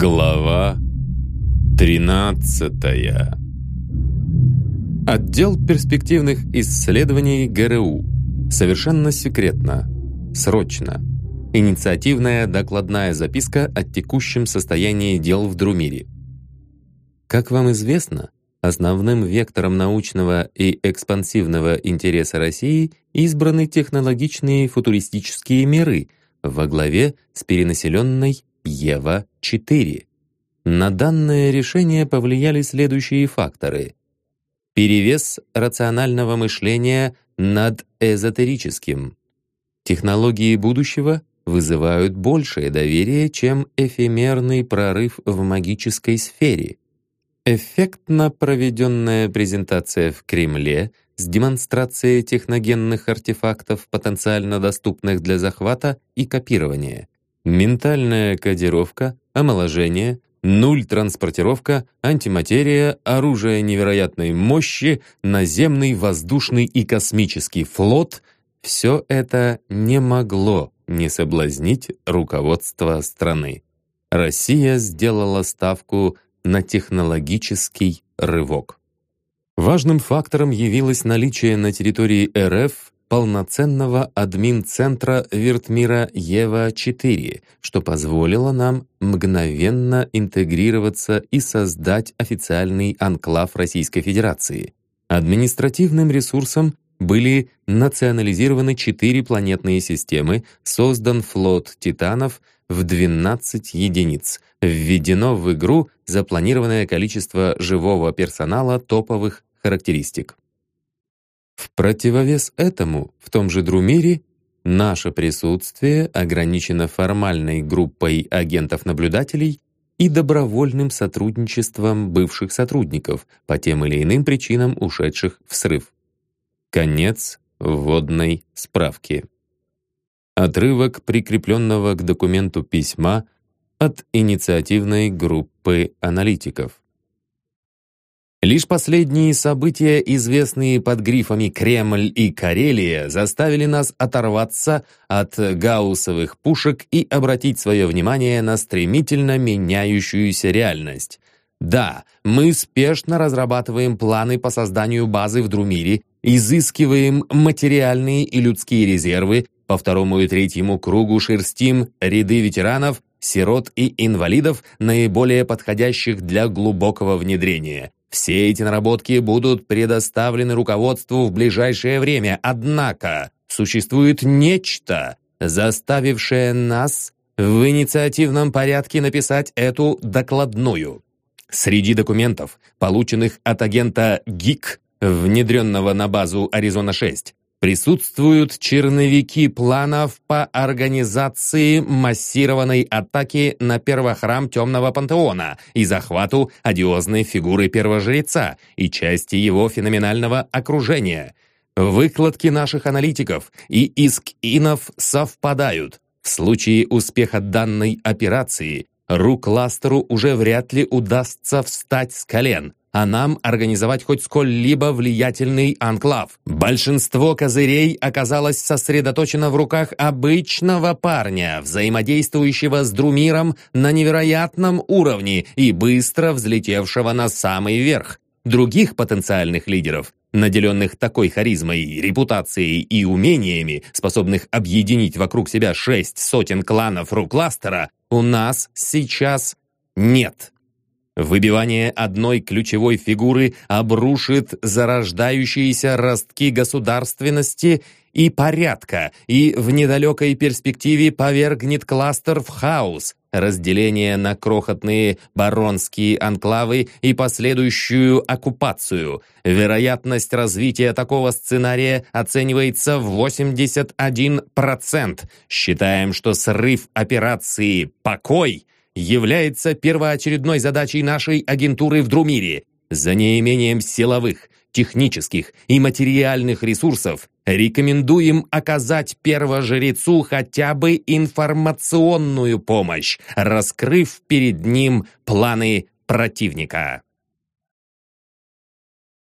Глава 13 Отдел перспективных исследований ГРУ. Совершенно секретно. Срочно. Инициативная докладная записка о текущем состоянии дел в Друмире. Как вам известно, основным вектором научного и экспансивного интереса России избраны технологичные футуристические миры во главе с перенаселенной Ева-4. На данное решение повлияли следующие факторы. Перевес рационального мышления над эзотерическим. Технологии будущего вызывают большее доверие, чем эфемерный прорыв в магической сфере. Эффектно проведенная презентация в Кремле с демонстрацией техногенных артефактов, потенциально доступных для захвата и копирования. Ментальная кодировка, омоложение, нуль транспортировка, антиматерия, оружие невероятной мощи, наземный, воздушный и космический флот — все это не могло не соблазнить руководство страны. Россия сделала ставку на технологический рывок. Важным фактором явилось наличие на территории РФ полноценного админ-центра Виртмира Ева-4, что позволило нам мгновенно интегрироваться и создать официальный анклав Российской Федерации. Административным ресурсом были национализированы четыре планетные системы, создан флот «Титанов» в 12 единиц, введено в игру запланированное количество живого персонала топовых характеристик. В противовес этому, в том же Друмире, наше присутствие ограничено формальной группой агентов-наблюдателей и добровольным сотрудничеством бывших сотрудников по тем или иным причинам ушедших в срыв. Конец вводной справки. Отрывок прикрепленного к документу письма от инициативной группы аналитиков. Лишь последние события, известные под грифами «Кремль» и «Карелия», заставили нас оторваться от гауссовых пушек и обратить свое внимание на стремительно меняющуюся реальность. Да, мы спешно разрабатываем планы по созданию базы в Друмире, изыскиваем материальные и людские резервы, по второму и третьему кругу шерстим ряды ветеранов, сирот и инвалидов, наиболее подходящих для глубокого внедрения. Все эти наработки будут предоставлены руководству в ближайшее время, однако существует нечто, заставившее нас в инициативном порядке написать эту докладную. Среди документов, полученных от агента ГИК, внедренного на базу Аризона-6, присутствуют черновики планов по организации массированной атаки на первохрам Темного Пантеона и захвату одиозной фигуры первожреца и части его феноменального окружения. Выкладки наших аналитиков и иск инов совпадают. В случае успеха данной операции Рук Ластеру уже вряд ли удастся встать с колен, а нам организовать хоть сколь-либо влиятельный анклав. Большинство козырей оказалось сосредоточено в руках обычного парня, взаимодействующего с Друмиром на невероятном уровне и быстро взлетевшего на самый верх. Других потенциальных лидеров, наделенных такой харизмой, репутацией и умениями, способных объединить вокруг себя шесть сотен кланов Рукластера, у нас сейчас нет. Выбивание одной ключевой фигуры обрушит зарождающиеся ростки государственности и порядка, и в недалекой перспективе повергнет кластер в хаос, разделение на крохотные баронские анклавы и последующую оккупацию. Вероятность развития такого сценария оценивается в 81%. Считаем, что срыв операции «Покой» является первоочередной задачей нашей агентуры в Друмире. За неимением силовых, технических и материальных ресурсов рекомендуем оказать первожрецу хотя бы информационную помощь, раскрыв перед ним планы противника.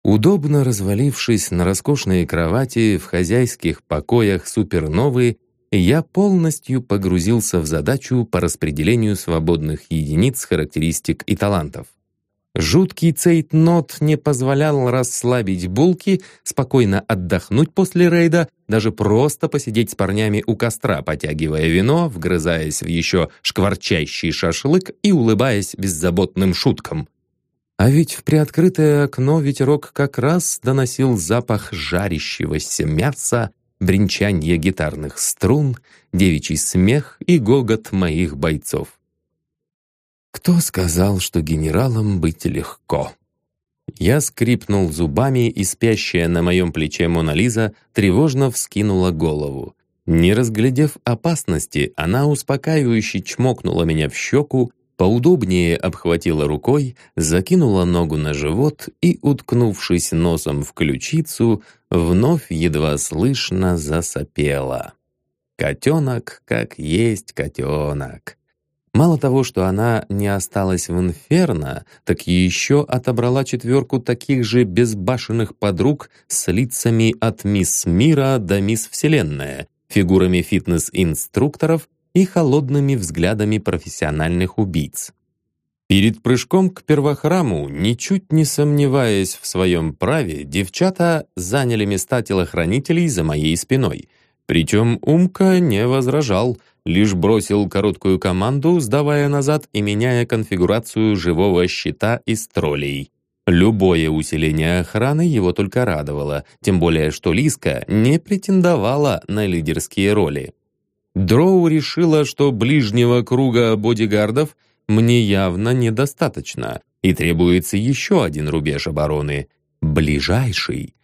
Удобно развалившись на роскошной кровати в хозяйских покоях суперновы, я полностью погрузился в задачу по распределению свободных единиц характеристик и талантов. Жуткий цейтнот не позволял расслабить булки, спокойно отдохнуть после рейда, даже просто посидеть с парнями у костра, потягивая вино, вгрызаясь в еще шкварчащий шашлык и улыбаясь беззаботным шуткам. А ведь в приоткрытое окно ветерок как раз доносил запах жарящегося мяса, бренчанье гитарных струн, девичий смех и гогот моих бойцов. Кто сказал, что генералом быть легко? Я скрипнул зубами, и спящая на моем плече Мона Лиза тревожно вскинула голову. Не разглядев опасности, она успокаивающе чмокнула меня в щеку, поудобнее обхватила рукой, закинула ногу на живот и, уткнувшись носом в ключицу, вновь едва слышно засопела. Котенок как есть котенок. Мало того, что она не осталась в инферно, так еще отобрала четверку таких же безбашенных подруг с лицами от мисс Мира до мисс Вселенная, фигурами фитнес-инструкторов и холодными взглядами профессиональных убийц. Перед прыжком к первохраму, ничуть не сомневаясь в своем праве, девчата заняли места телохранителей за моей спиной. Причем Умка не возражал — лишь бросил короткую команду, сдавая назад и меняя конфигурацию живого щита из троллей. Любое усиление охраны его только радовало, тем более что Лиска не претендовала на лидерские роли. Дроу решила, что ближнего круга бодигардов мне явно недостаточно, и требуется еще один рубеж обороны — ближайший.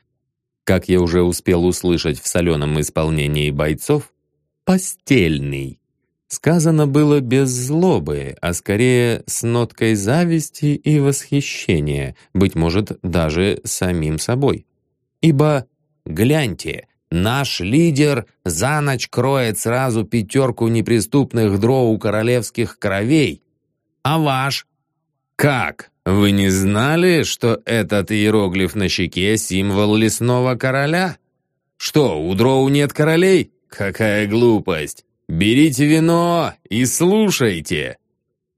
Как я уже успел услышать в соленом исполнении бойцов, постельный. Сказано было без злобы, а скорее с ноткой зависти и восхищения, быть может, даже самим собой. Ибо, гляньте, наш лидер за ночь кроет сразу пятерку неприступных дроу королевских кровей. А ваш? Как? Вы не знали, что этот иероглиф на щеке — символ лесного короля? Что, у дроу нет королей? «Какая глупость! Берите вино и слушайте!»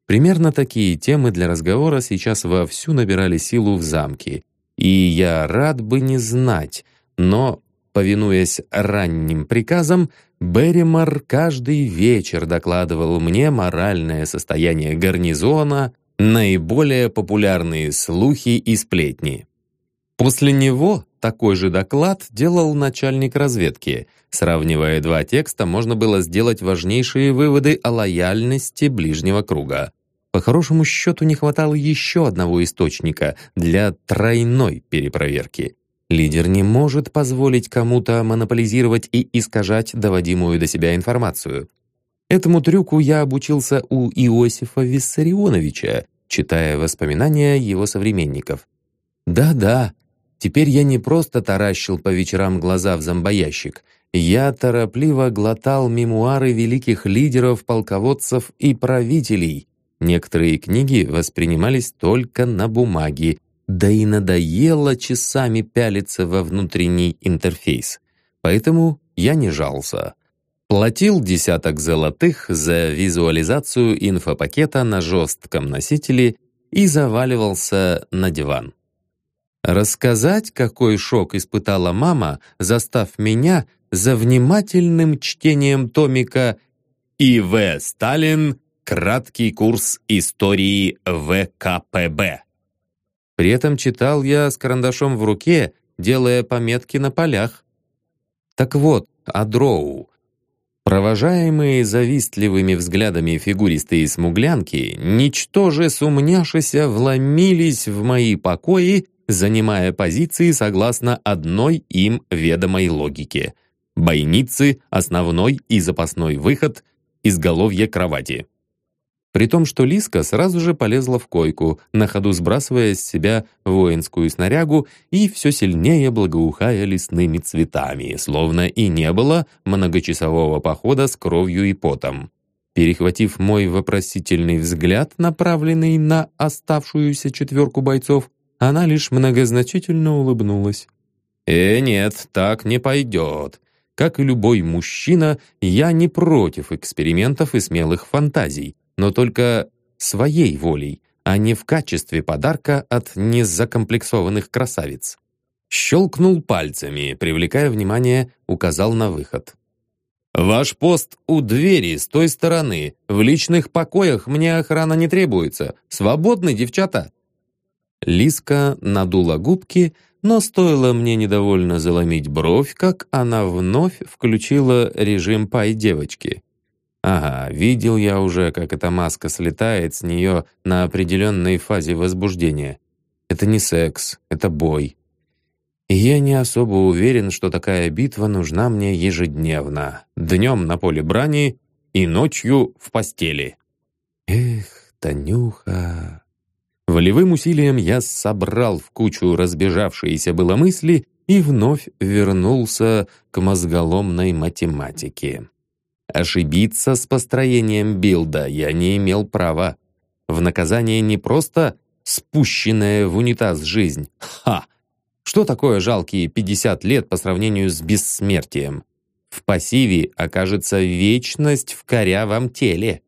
Примерно такие темы для разговора сейчас вовсю набирали силу в замке. И я рад бы не знать, но, повинуясь ранним приказам, Берримор каждый вечер докладывал мне моральное состояние гарнизона, наиболее популярные слухи и сплетни. После него такой же доклад делал начальник разведки. Сравнивая два текста, можно было сделать важнейшие выводы о лояльности ближнего круга. По хорошему счету не хватало еще одного источника для тройной перепроверки. Лидер не может позволить кому-то монополизировать и искажать доводимую до себя информацию. Этому трюку я обучился у Иосифа Виссарионовича, читая воспоминания его современников. Да-да, Теперь я не просто таращил по вечерам глаза в зомбоящик. Я торопливо глотал мемуары великих лидеров, полководцев и правителей. Некоторые книги воспринимались только на бумаге, да и надоело часами пялиться во внутренний интерфейс. Поэтому я не жался. Платил десяток золотых за визуализацию инфопакета на жестком носителе и заваливался на диван. Рассказать, какой шок испытала мама, застав меня за внимательным чтением томика И.В. Сталин «Краткий курс истории ВКПБ». При этом читал я с карандашом в руке, делая пометки на полях. Так вот, о дроу. Провожаемые завистливыми взглядами фигуристые смуглянки, ничтоже сумняшися, вломились в мои покои занимая позиции согласно одной им ведомой логике. Бойницы, основной и запасной выход, изголовье кровати. При том, что Лиска сразу же полезла в койку, на ходу сбрасывая с себя воинскую снарягу и все сильнее благоухая лесными цветами, словно и не было многочасового похода с кровью и потом. Перехватив мой вопросительный взгляд, направленный на оставшуюся четверку бойцов, она лишь многозначительно улыбнулась. «Э, нет, так не пойдет. Как и любой мужчина, я не против экспериментов и смелых фантазий, но только своей волей, а не в качестве подарка от незакомплексованных красавиц. Щелкнул пальцами, привлекая внимание, указал на выход. «Ваш пост у двери, с той стороны. В личных покоях мне охрана не требуется. Свободны, девчата!» Лиска надула губки, но стоило мне недовольно заломить бровь, как она вновь включила режим пай девочки. Ага, видел я уже, как эта маска слетает с нее на определенной фазе возбуждения. Это не секс, это бой. И я не особо уверен, что такая битва нужна мне ежедневно. Днем на поле брани и ночью в постели. Эх, Танюха... Волевым усилием я собрал в кучу разбежавшиеся было мысли и вновь вернулся к мозголомной математике. Ошибиться с построением билда я не имел права. В наказание не просто спущенная в унитаз жизнь. Ха! Что такое жалкие 50 лет по сравнению с бессмертием? В пассиве окажется вечность в корявом теле.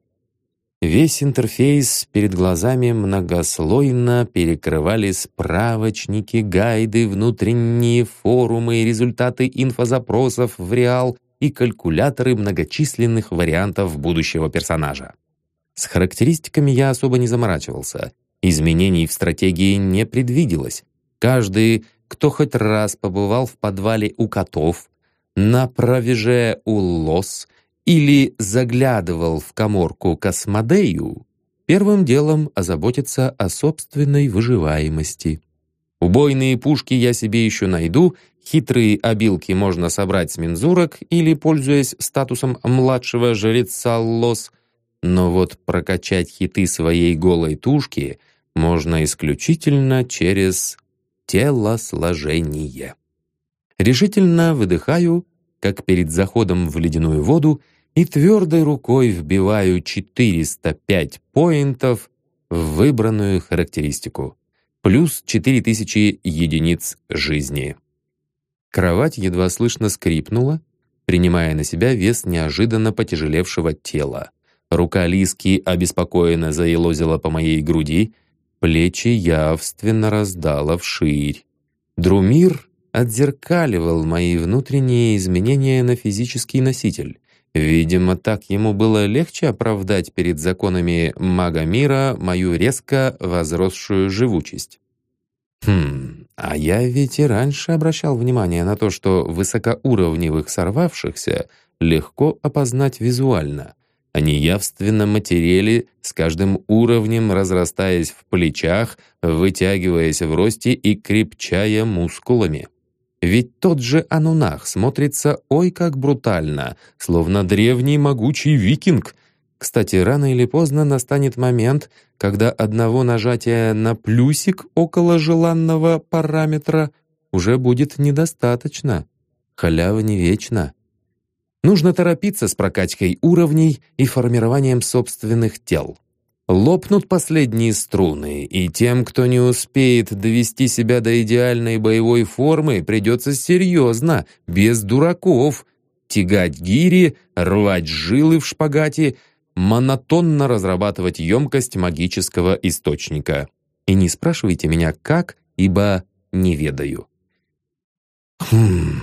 Весь интерфейс перед глазами многослойно перекрывали справочники, гайды, внутренние форумы, результаты инфозапросов в реал и калькуляторы многочисленных вариантов будущего персонажа. С характеристиками я особо не заморачивался. Изменений в стратегии не предвиделось. Каждый, кто хоть раз побывал в подвале у котов, на провеже у лос или заглядывал в коморку Космодею, первым делом озаботиться о собственной выживаемости. Убойные пушки я себе еще найду, хитрые обилки можно собрать с мензурок или, пользуясь статусом младшего жреца Лос, но вот прокачать хиты своей голой тушки можно исключительно через телосложение. Решительно выдыхаю, как перед заходом в ледяную воду, и твердой рукой вбиваю 405 поинтов в выбранную характеристику, плюс 4000 единиц жизни. Кровать едва слышно скрипнула, принимая на себя вес неожиданно потяжелевшего тела. Рука Лиски обеспокоенно заелозила по моей груди, плечи явственно раздала вширь. Друмир отзеркаливал мои внутренние изменения на физический носитель. Видимо, так ему было легче оправдать перед законами мага мира мою резко возросшую живучесть. Хм, а я ведь и раньше обращал внимание на то, что высокоуровневых сорвавшихся легко опознать визуально. Они явственно матерели, с каждым уровнем разрастаясь в плечах, вытягиваясь в росте и крепчая мускулами. Ведь тот же Анунах смотрится ой как брутально, словно древний могучий викинг. Кстати, рано или поздно настанет момент, когда одного нажатия на плюсик около желанного параметра уже будет недостаточно. Халява не вечна. Нужно торопиться с прокачкой уровней и формированием собственных тел. Лопнут последние струны, и тем, кто не успеет довести себя до идеальной боевой формы, придется серьезно, без дураков, тягать гири, рвать жилы в шпагате, монотонно разрабатывать емкость магического источника. И не спрашивайте меня, как, ибо не ведаю. Хм,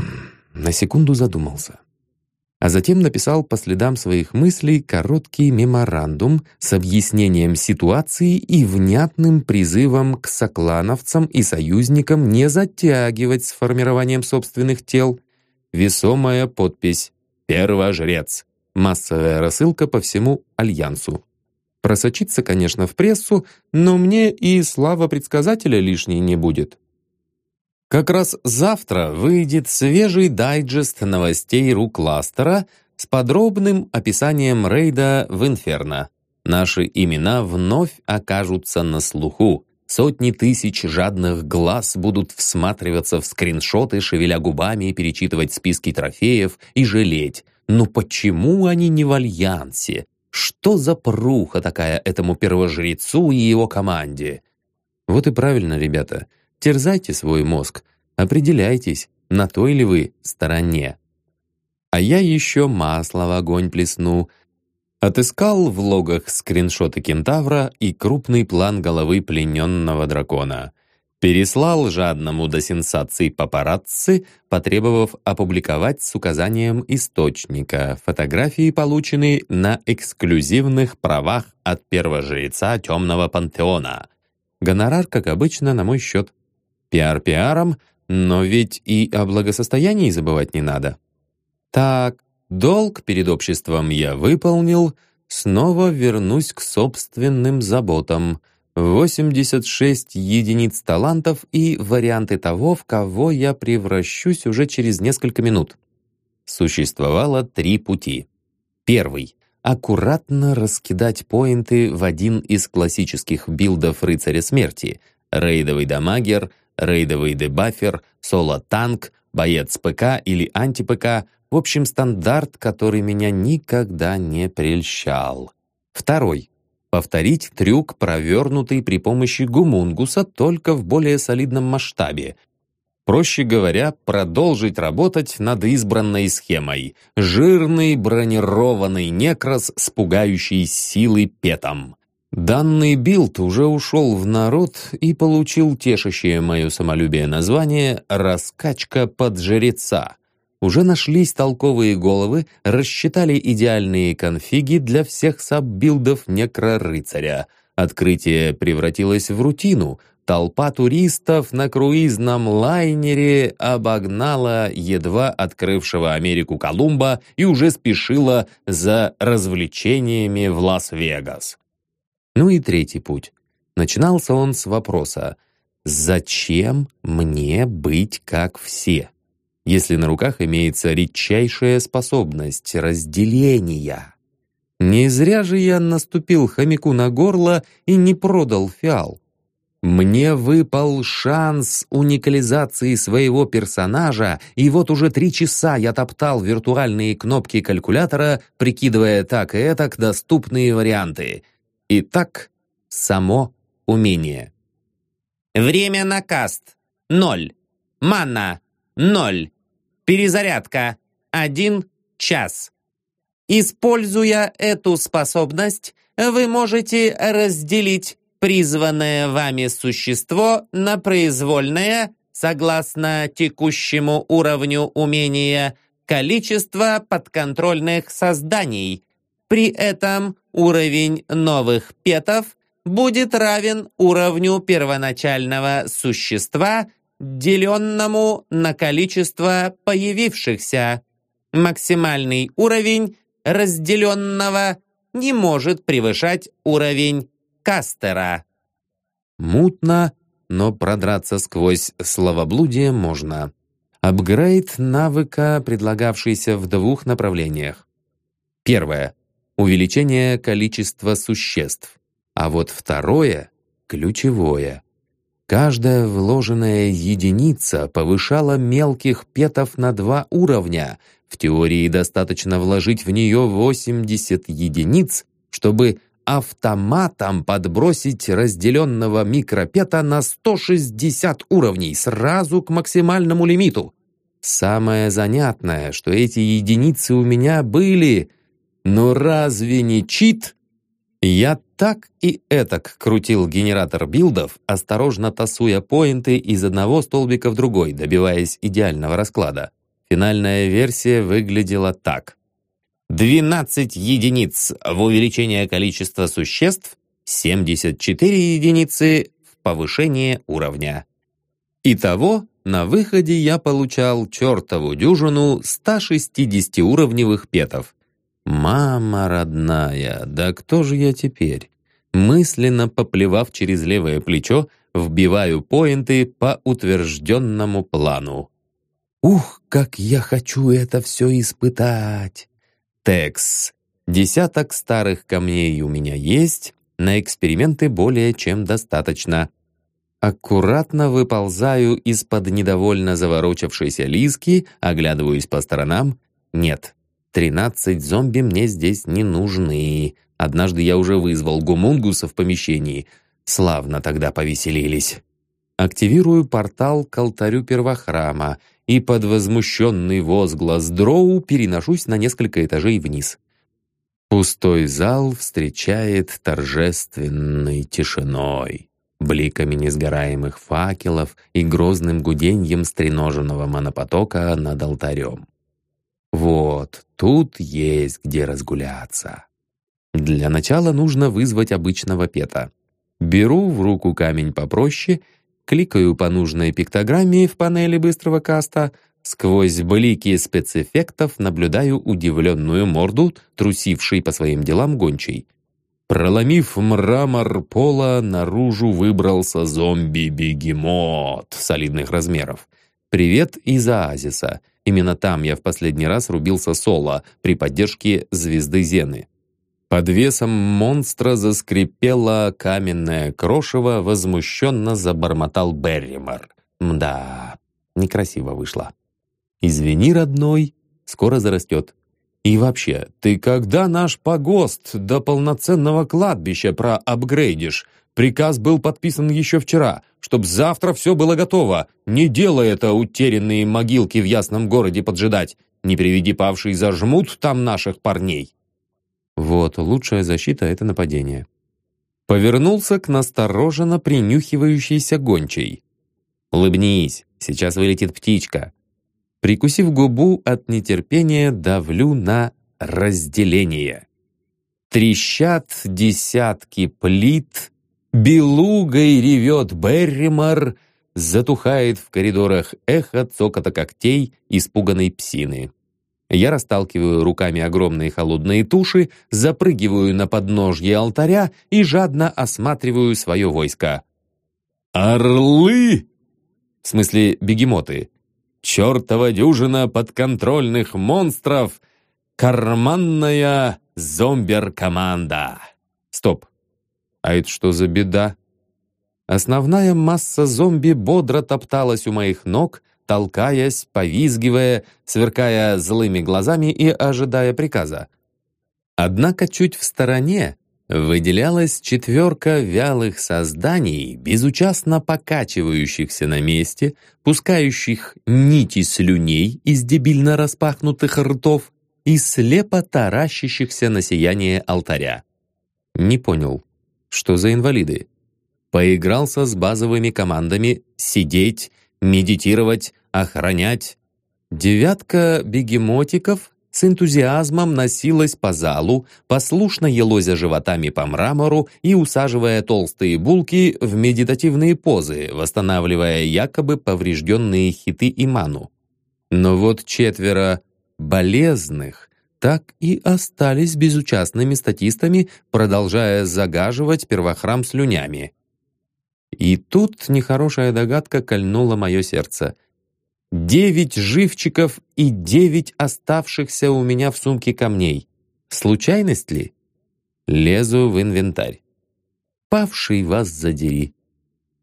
на секунду задумался а затем написал по следам своих мыслей короткий меморандум с объяснением ситуации и внятным призывом к соклановцам и союзникам не затягивать с формированием собственных тел. Весомая подпись «Первожрец». Массовая рассылка по всему Альянсу. Просочиться, конечно, в прессу, но мне и слава предсказателя лишней не будет. Как раз завтра выйдет свежий дайджест новостей Рукластера с подробным описанием рейда в Инферно. Наши имена вновь окажутся на слуху. Сотни тысяч жадных глаз будут всматриваться в скриншоты, шевеля губами, перечитывать списки трофеев и жалеть. Ну почему они не в альянсе? Что за пруха такая этому первожрецу и его команде? Вот и правильно, ребята — Терзайте свой мозг, определяйтесь, на той ли вы стороне. А я еще масло в огонь плесну. Отыскал в логах скриншоты кентавра и крупный план головы плененного дракона. Переслал жадному до сенсаций папарацци, потребовав опубликовать с указанием источника фотографии, полученные на эксклюзивных правах от первожреца Темного Пантеона. Гонорар, как обычно, на мой счет. Пиар пиаром, но ведь и о благосостоянии забывать не надо. Так, долг перед обществом я выполнил, снова вернусь к собственным заботам — 86 единиц талантов и варианты того, в кого я превращусь уже через несколько минут. Существовало три пути. Первый — аккуратно раскидать поинты в один из классических билдов Рыцаря Смерти — рейдовый дамагер, рейдовый дебафер, соло-танк, боец ПК или анти-ПК, в общем, стандарт, который меня никогда не прельщал. Второй повторить трюк, провернутый при помощи гумунгуса, только в более солидном масштабе. Проще говоря, продолжить работать над избранной схемой. Жирный бронированный некрос с пугающей силой петом. Данный билд уже ушел в народ и получил тешащее мое самолюбие название «Раскачка под жреца». Уже нашлись толковые головы, рассчитали идеальные конфиги для всех саббилдов некрорыцаря. Открытие превратилось в рутину. Толпа туристов на круизном лайнере обогнала едва открывшего Америку Колумба и уже спешила за развлечениями в Лас-Вегас. Ну и третий путь. Начинался он с вопроса «Зачем мне быть как все?» если на руках имеется редчайшая способность разделения. Не зря же я наступил хомяку на горло и не продал фиал. Мне выпал шанс уникализации своего персонажа, и вот уже три часа я топтал виртуальные кнопки калькулятора, прикидывая так и этак доступные варианты. Итак, само умение. Время на каст. Ноль. Манна. Ноль. Перезарядка. Один час. Используя эту способность, вы можете разделить призванное вами существо на произвольное, согласно текущему уровню умения, количество подконтрольных созданий. При этом уровень новых петов будет равен уровню первоначального существа деленному на количество появившихся. Максимальный уровень разделенного не может превышать уровень кастера. Мутно, но продраться сквозь словоблудие можно. Апгрейд навыка, предлагавшийся в двух направлениях. Первое — увеличение количества существ. А вот второе — ключевое — Каждая вложенная единица повышала мелких петов на два уровня. В теории достаточно вложить в нее 80 единиц, чтобы автоматом подбросить разделенного микропета на 160 уровней сразу к максимальному лимиту. Самое занятное, что эти единицы у меня были. Но разве не чит? Я так и этак крутил генератор билдов, осторожно тасуя поинты из одного столбика в другой, добиваясь идеального расклада. Финальная версия выглядела так. 12 единиц в увеличение количества существ, 74 единицы в повышение уровня. Итого, на выходе я получал чертову дюжину 160-уровневых петов, «Мама родная, да кто же я теперь?» Мысленно поплевав через левое плечо, вбиваю поинты по утвержденному плану. «Ух, как я хочу это все испытать!» Текс. Десяток старых камней у меня есть, на эксперименты более чем достаточно. Аккуратно выползаю из-под недовольно заворочавшейся лиски, оглядываюсь по сторонам. Нет, Тринадцать зомби мне здесь не нужны. Однажды я уже вызвал гумунгуса в помещении. Славно тогда повеселились. Активирую портал к алтарю первохрама и под возмущенный возглас дроу переношусь на несколько этажей вниз. Пустой зал встречает торжественной тишиной, бликами несгораемых факелов и грозным гуденьем стреноженного монопотока над алтарем. Вот, тут есть где разгуляться. Для начала нужно вызвать обычного пета. Беру в руку камень попроще, кликаю по нужной пиктограмме в панели быстрого каста, сквозь блики спецэффектов наблюдаю удивленную морду, трусившей по своим делам гончей. Проломив мрамор пола, наружу выбрался зомби-бегемот солидных размеров. Привет из оазиса. Именно там я в последний раз рубился соло при поддержке звезды Зены. Под весом монстра заскрипело каменное крошево, возмущенно забормотал Берримор. Мда, некрасиво вышло. «Извини, родной, скоро зарастет». «И вообще, ты когда наш погост до полноценного кладбища проапгрейдишь? Приказ был подписан еще вчера, чтоб завтра все было готово. Не делай это утерянные могилки в ясном городе поджидать. Не приведи павший зажмут там наших парней». Вот, лучшая защита — это нападение. Повернулся к настороженно принюхивающейся гончей. «Улыбнись, сейчас вылетит птичка». Прикусив губу от нетерпения, давлю на разделение. Трещат десятки плит, белугой ревет Берримор, затухает в коридорах эхо цокота когтей испуганной псины. Я расталкиваю руками огромные холодные туши, запрыгиваю на подножье алтаря и жадно осматриваю свое войско. «Орлы!» В смысле, бегемоты. Чертова дюжина подконтрольных монстров! Карманная зомбер-команда! Стоп. А это что за беда? Основная масса зомби бодро топталась у моих ног, толкаясь, повизгивая, сверкая злыми глазами и ожидая приказа. Однако чуть в стороне выделялась четверка вялых созданий, безучастно покачивающихся на месте, пускающих нити слюней из дебильно распахнутых ртов и слепо таращащихся на сияние алтаря. Не понял, что за инвалиды? Поигрался с базовыми командами «сидеть», медитировать, охранять. Девятка бегемотиков с энтузиазмом носилась по залу, послушно елозя животами по мрамору и усаживая толстые булки в медитативные позы, восстанавливая якобы поврежденные хиты и ману. Но вот четверо болезных так и остались безучастными статистами, продолжая загаживать первохрам слюнями. И тут нехорошая догадка кольнула мое сердце. Девять живчиков и девять оставшихся у меня в сумке камней. Случайность ли? Лезу в инвентарь. Павший вас задери.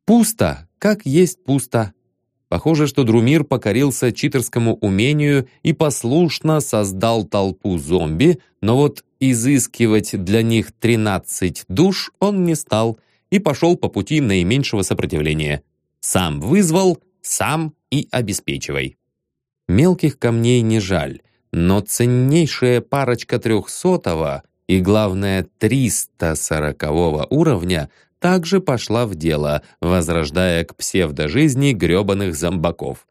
Пусто, как есть пусто. Похоже, что Друмир покорился читерскому умению и послушно создал толпу зомби, но вот изыскивать для них 13 душ он не стал — и пошел по пути наименьшего сопротивления. Сам вызвал, сам и обеспечивай. Мелких камней не жаль, но ценнейшая парочка трехсотого и, главное, 340 уровня также пошла в дело, возрождая к псевдожизни грёбаных зомбаков.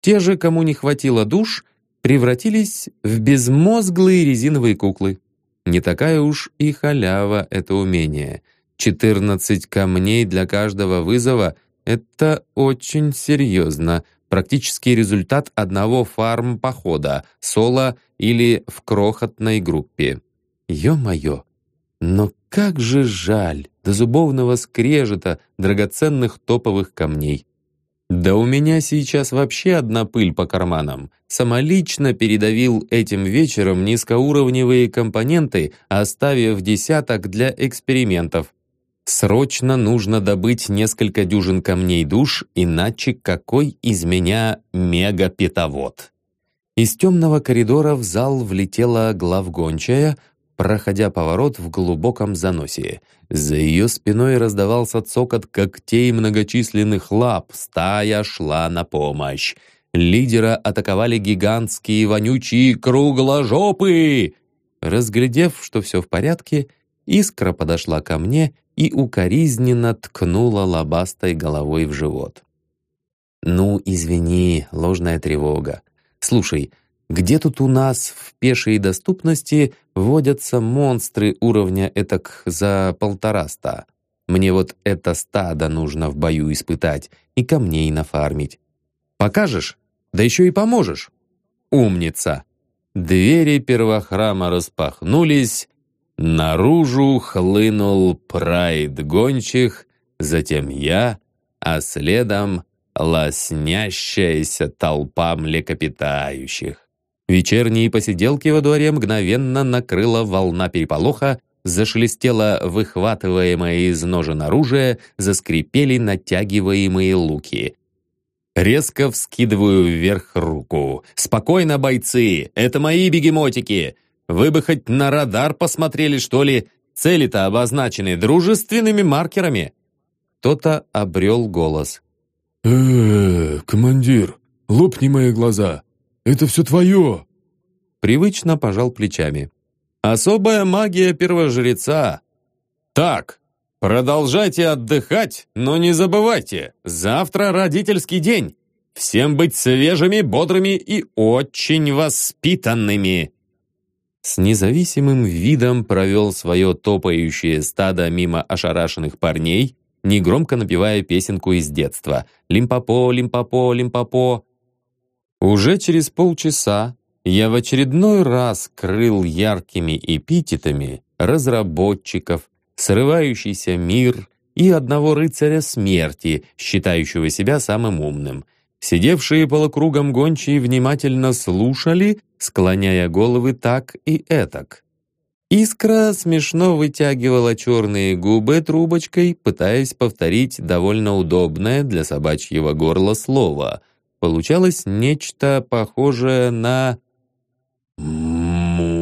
Те же, кому не хватило душ, превратились в безмозглые резиновые куклы. Не такая уж и халява это умение — 14 камней для каждого вызова — это очень серьезно. Практический результат одного фарм-похода, соло или в крохотной группе. Ё-моё! Но как же жаль до зубовного скрежета драгоценных топовых камней. Да у меня сейчас вообще одна пыль по карманам. Самолично передавил этим вечером низкоуровневые компоненты, оставив десяток для экспериментов. Срочно нужно добыть несколько дюжин камней душ, иначе какой из меня мега-питовод? Из темного коридора в зал влетела главгончая, проходя поворот в глубоком заносе. За ее спиной раздавался цокот когтей многочисленных лап, стая шла на помощь. Лидера атаковали гигантские вонючие кругложопы. Разглядев, что все в порядке, Искра подошла ко мне и укоризненно ткнула лобастой головой в живот. «Ну, извини, ложная тревога. Слушай, где тут у нас в пешей доступности водятся монстры уровня этак за полтораста? Мне вот это стадо нужно в бою испытать и камней нафармить. Покажешь? Да еще и поможешь. Умница!» Двери первохрама распахнулись, наружу хлынул прайд гончих, затем я, а следом лоснящаяся толпа млекопитающих. Вечерние посиделки во дворе мгновенно накрыла волна переполоха, зашелестело выхватываемое из ножен оружие, заскрипели натягиваемые луки. Резко вскидываю вверх руку. «Спокойно, бойцы! Это мои бегемотики! Вы бы хоть на радар посмотрели, что ли? Цели-то обозначены дружественными маркерами!» Кто-то обрел голос э командир, лопни мои глаза. Это все твое!» Привычно пожал плечами. «Особая магия первожреца. Так, продолжайте отдыхать, но не забывайте, завтра родительский день. Всем быть свежими, бодрыми и очень воспитанными!» С независимым видом провел свое топающее стадо мимо ошарашенных парней, негромко напевая песенку из детства «Лимпопо, лимпопо, лимпопо». Уже через полчаса я в очередной раз крыл яркими эпитетами разработчиков, срывающийся мир и одного рыцаря смерти, считающего себя самым умным. Сидевшие полукругом гончие внимательно слушали, склоняя головы так и этак. Искра смешно вытягивала черные губы трубочкой, пытаясь повторить довольно удобное для собачьего горла слово. Получалось нечто похожее на «мудага».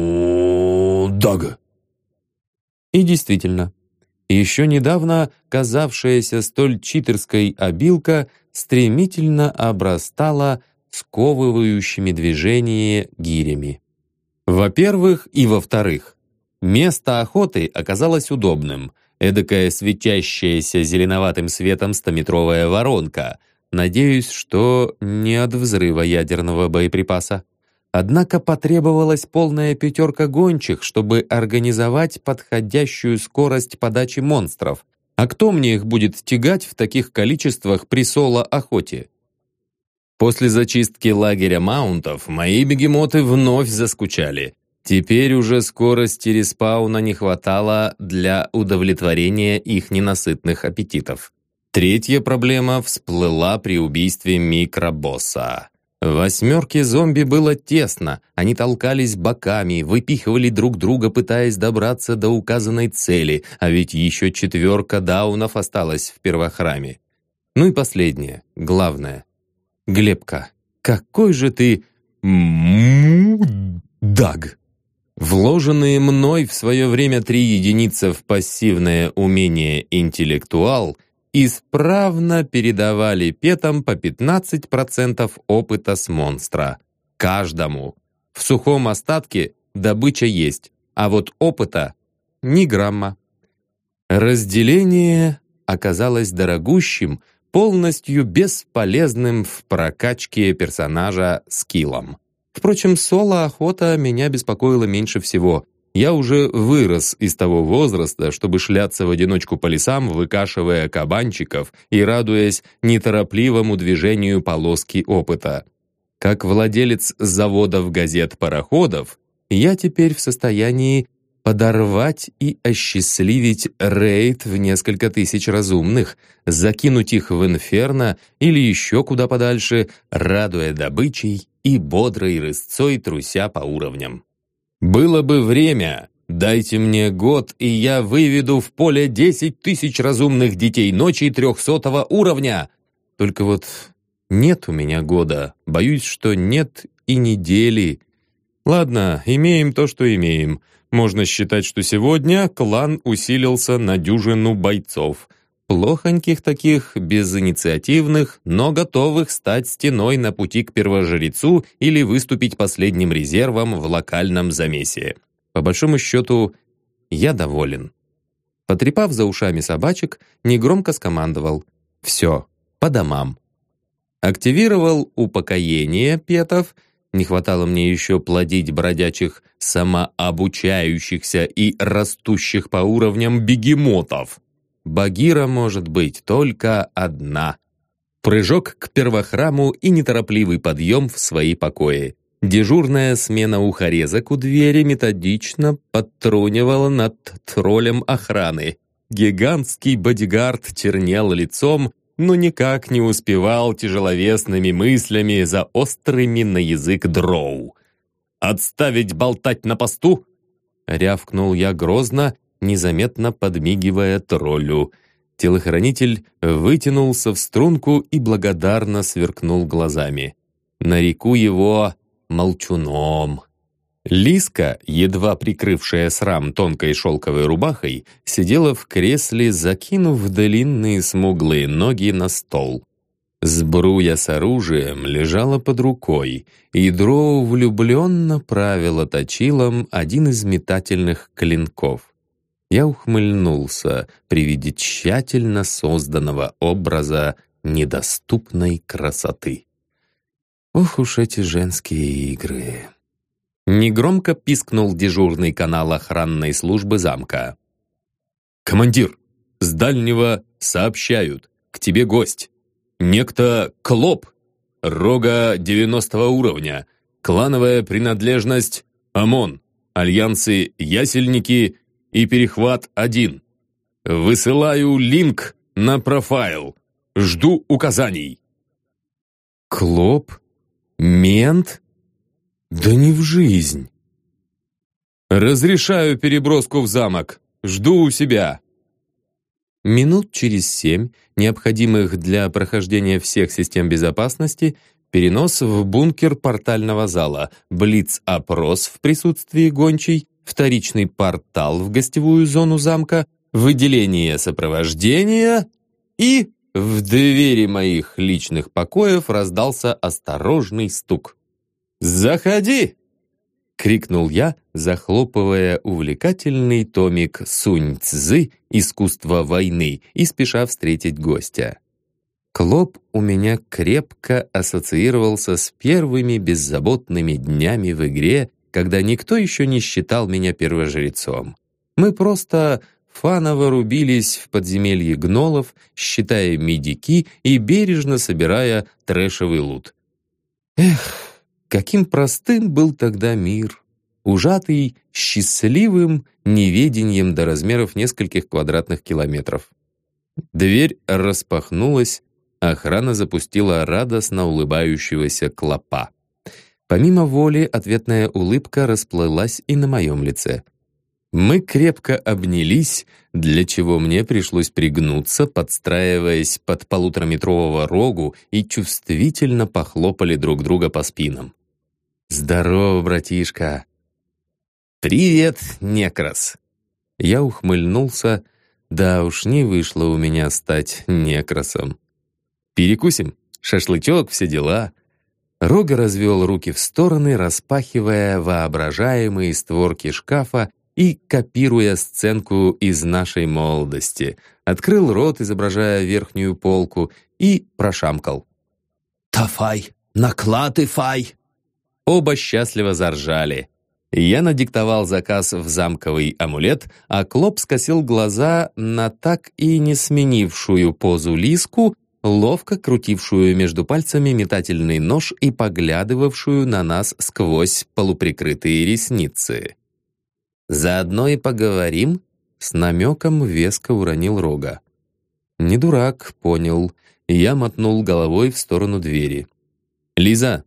И действительно, еще недавно казавшаяся столь читерской обилка стремительно обрастала сковывающими движения гирями. Во-первых и во-вторых, Место охоты оказалось удобным. Эдакая светящаяся зеленоватым светом стометровая воронка. Надеюсь, что не от взрыва ядерного боеприпаса. Однако потребовалась полная пятерка гончих, чтобы организовать подходящую скорость подачи монстров. А кто мне их будет тягать в таких количествах при соло-охоте? После зачистки лагеря маунтов мои бегемоты вновь заскучали. Теперь уже скорости респауна не хватало для удовлетворения их ненасытных аппетитов. Третья проблема всплыла при убийстве микробосса. Восьмерке зомби было тесно, они толкались боками, выпихивали друг друга, пытаясь добраться до указанной цели, а ведь еще четверка даунов осталась в первохраме. Ну и последнее, главное. Глебка, какой же ты... Мудаг! Вложенные мной в свое время три единицы в пассивное умение «интеллектуал» исправно передавали петам по 15% опыта с монстра. Каждому. В сухом остатке добыча есть, а вот опыта — ни грамма. Разделение оказалось дорогущим, полностью бесполезным в прокачке персонажа скиллом. Впрочем, соло-охота меня беспокоила меньше всего. Я уже вырос из того возраста, чтобы шляться в одиночку по лесам, выкашивая кабанчиков и радуясь неторопливому движению полоски опыта. Как владелец заводов газет-пароходов, я теперь в состоянии подорвать и осчастливить рейд в несколько тысяч разумных, закинуть их в инферно или еще куда подальше, радуя добычей и бодрой рысцой труся по уровням. «Было бы время, дайте мне год, и я выведу в поле десять тысяч разумных детей ночи трехсотого уровня!» Только вот нет у меня года, боюсь, что нет и недели. Ладно, имеем то, что имеем. Можно считать, что сегодня клан усилился на дюжину бойцов. Плохоньких таких, безинициативных, но готовых стать стеной на пути к первожрецу или выступить последним резервом в локальном замесе. По большому счету, я доволен. Потрепав за ушами собачек, негромко скомандовал «Все, по домам». Активировал упокоение петов, не хватало мне еще плодить бродячих самообучающихся и растущих по уровням бегемотов. Багира может быть только одна. Прыжок к первохраму и неторопливый подъем в свои покои. Дежурная смена ухорезок у двери методично подтрунивала над троллем охраны. Гигантский бодигард чернел лицом, но никак не успевал тяжеловесными мыслями за острыми на язык дроу. «Отставить болтать на посту!» Рявкнул я грозно, незаметно подмигивая троллю. Телохранитель вытянулся в струнку и благодарно сверкнул глазами. Нареку его молчуном. Лиска, едва прикрывшая срам тонкой шелковой рубахой, сидела в кресле, закинув длинные смуглые ноги на стол. Сбруя с оружием лежала под рукой, и Дроу влюбленно правила точилом один из метательных клинков. Я ухмыльнулся при виде тщательно созданного образа недоступной красоты. Ох уж эти женские игры. Негромко пискнул дежурный канал охранной службы замка. «Командир, с дальнего сообщают, к тебе гость. Некто Клоп, рога 90 уровня, клановая принадлежность ОМОН, альянсы Ясельники и перехват 1. Высылаю линк на профайл. Жду указаний». «Клоп?» Мент? Да не в жизнь. Разрешаю переброску в замок. Жду у себя. Минут через семь, необходимых для прохождения всех систем безопасности, перенос в бункер портального зала, блиц-опрос в присутствии гончей, вторичный портал в гостевую зону замка, выделение сопровождения и в двери моих личных покоев раздался осторожный стук. «Заходи!» — крикнул я, захлопывая увлекательный томик Сунь Цзы «Искусство войны» и спеша встретить гостя. Клоп у меня крепко ассоциировался с первыми беззаботными днями в игре, когда никто еще не считал меня первожрецом. Мы просто фаново рубились в подземелье гнолов, считая медики и бережно собирая трэшевый лут. Эх, каким простым был тогда мир, ужатый счастливым неведением до размеров нескольких квадратных километров. Дверь распахнулась, охрана запустила радостно улыбающегося клопа. Помимо воли, ответная улыбка расплылась и на моем лице — мы крепко обнялись, для чего мне пришлось пригнуться, подстраиваясь под полутораметрового рогу и чувствительно похлопали друг друга по спинам. «Здорово, братишка!» «Привет, некрас!» Я ухмыльнулся, да уж не вышло у меня стать некрасом. «Перекусим? Шашлычок, все дела!» Рога развел руки в стороны, распахивая воображаемые створки шкафа и, копируя сценку из нашей молодости, открыл рот, изображая верхнюю полку, и прошамкал. «Тафай! Наклад и фай!» Оба счастливо заржали. Я надиктовал заказ в замковый амулет, а Клоп скосил глаза на так и не сменившую позу лиску, ловко крутившую между пальцами метательный нож и поглядывавшую на нас сквозь полуприкрытые ресницы. «Заодно и поговорим?» С намеком веско уронил рога. «Не дурак, понял». Я мотнул головой в сторону двери. «Лиза,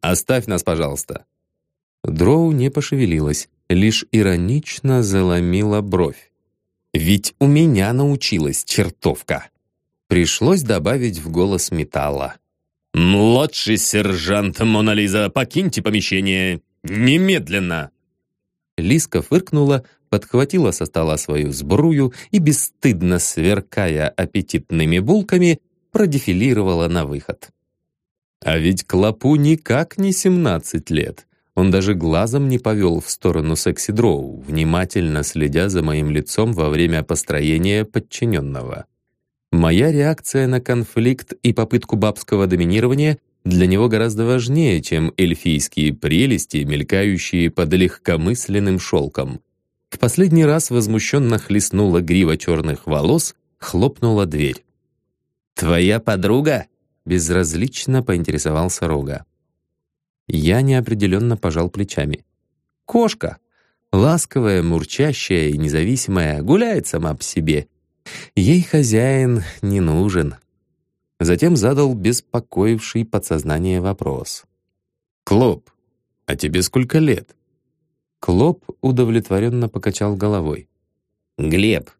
оставь нас, пожалуйста». Дроу не пошевелилась, лишь иронично заломила бровь. «Ведь у меня научилась чертовка!» Пришлось добавить в голос металла. «Младший сержант Монализа, покиньте помещение! Немедленно!» Лиска фыркнула, подхватила со стола свою сбрую и, бесстыдно сверкая аппетитными булками, продефилировала на выход. А ведь Клопу никак не 17 лет. Он даже глазом не повел в сторону секси-дроу, внимательно следя за моим лицом во время построения подчиненного. Моя реакция на конфликт и попытку бабского доминирования для него гораздо важнее, чем эльфийские прелести, мелькающие под легкомысленным шелком. В последний раз возмущенно хлестнула грива черных волос, хлопнула дверь. «Твоя подруга?» — безразлично поинтересовался Рога. Я неопределенно пожал плечами. «Кошка! Ласковая, мурчащая и независимая, гуляет сама по себе. Ей хозяин не нужен». Затем задал беспокоивший подсознание вопрос. «Клоп, а тебе сколько лет?» Клоп удовлетворенно покачал головой. «Глеб,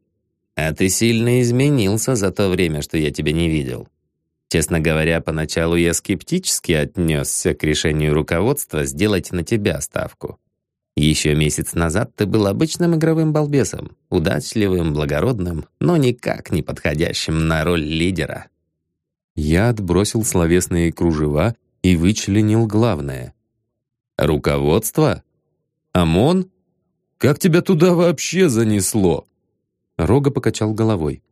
а ты сильно изменился за то время, что я тебя не видел. Честно говоря, поначалу я скептически отнесся к решению руководства сделать на тебя ставку. Еще месяц назад ты был обычным игровым балбесом, удачливым, благородным, но никак не подходящим на роль лидера. Я отбросил словесные кружева и вычленил главное. «Руководство? ОМОН? Как тебя туда вообще занесло?» Рога покачал головой.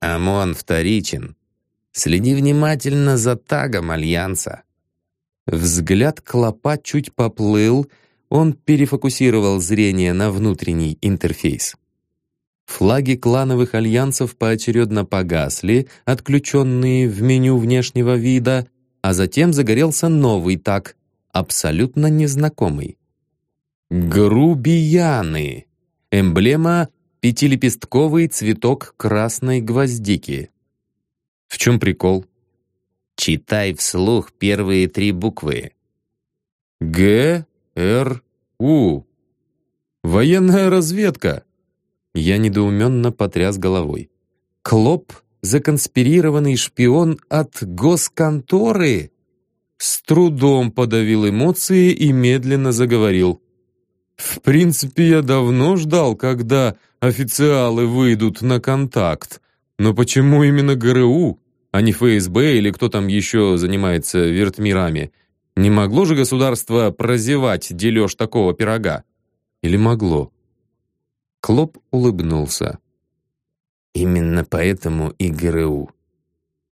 «ОМОН вторичен. Следи внимательно за тагом Альянса». Взгляд Клопа чуть поплыл, он перефокусировал зрение на внутренний интерфейс. Флаги клановых альянсов поочередно погасли, отключенные в меню внешнего вида, а затем загорелся новый так, абсолютно незнакомый. Грубияны. Эмблема пятилепестковый цветок красной гвоздики. В чем прикол? Читай вслух первые три буквы. Г, Р, У. Военная разведка. Я недоуменно потряс головой. Клоп — законспирированный шпион от госконторы? С трудом подавил эмоции и медленно заговорил. В принципе, я давно ждал, когда официалы выйдут на контакт. Но почему именно ГРУ, а не ФСБ или кто там еще занимается вертмирами? Не могло же государство прозевать дележ такого пирога? Или могло? Клоп улыбнулся. «Именно поэтому и ГРУ.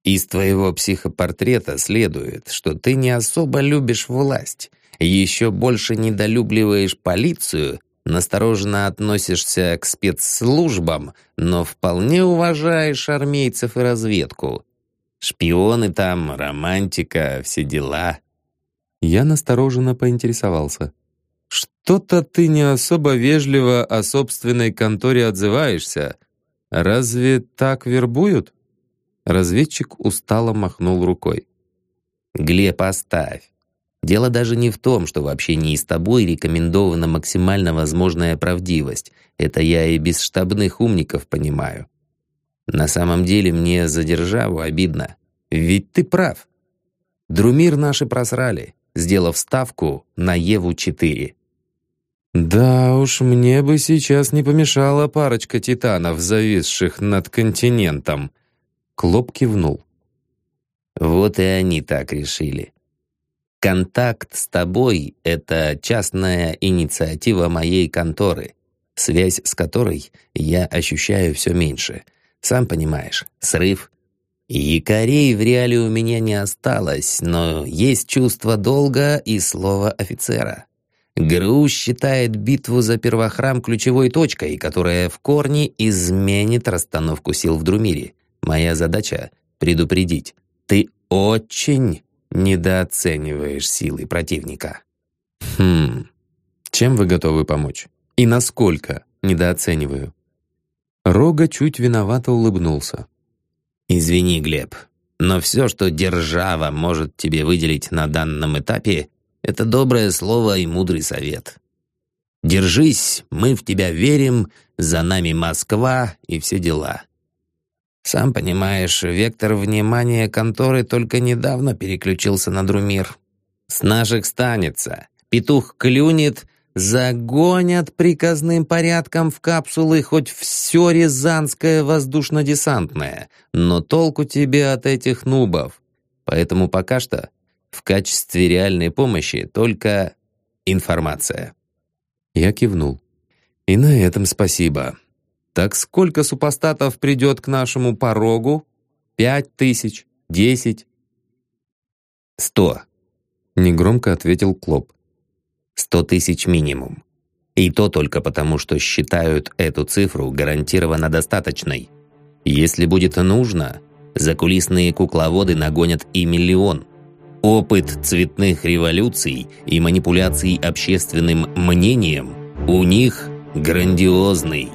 Из твоего психопортрета следует, что ты не особо любишь власть, еще больше недолюбливаешь полицию, настороженно относишься к спецслужбам, но вполне уважаешь армейцев и разведку. Шпионы там, романтика, все дела». Я настороженно поинтересовался. «Что-то ты не особо вежливо о собственной конторе отзываешься. Разве так вербуют?» Разведчик устало махнул рукой. «Глеб, оставь. Дело даже не в том, что в общении с тобой рекомендована максимально возможная правдивость. Это я и без штабных умников понимаю. На самом деле мне за державу обидно. Ведь ты прав. Друмир наши просрали, сделав ставку на Еву-4. «Да уж, мне бы сейчас не помешала парочка титанов, зависших над континентом». Клоп кивнул. «Вот и они так решили. Контакт с тобой — это частная инициатива моей конторы, связь с которой я ощущаю все меньше. Сам понимаешь, срыв. Якорей в реале у меня не осталось, но есть чувство долга и слово офицера». ГРУ считает битву за первохрам ключевой точкой, которая в корне изменит расстановку сил в Друмире. Моя задача — предупредить. Ты очень недооцениваешь силы противника. Хм, чем вы готовы помочь? И насколько недооцениваю? Рога чуть виновато улыбнулся. «Извини, Глеб, но все, что держава может тебе выделить на данном этапе, это доброе слово и мудрый совет. Держись, мы в тебя верим, за нами Москва и все дела. Сам понимаешь, вектор внимания конторы только недавно переключился на Друмир. С наших станется. Петух клюнет, Загонят приказным порядком в капсулы хоть все рязанское воздушно-десантное, но толку тебе от этих нубов. Поэтому пока что в качестве реальной помощи только информация. Я кивнул. И на этом спасибо. Так сколько супостатов придет к нашему порогу? Пять тысяч? Десять? Сто. Негромко ответил Клоп. Сто тысяч минимум. И то только потому, что считают эту цифру гарантированно достаточной. Если будет нужно, закулисные кукловоды нагонят и миллион. Опыт цветных революций и манипуляций общественным мнением у них грандиозный.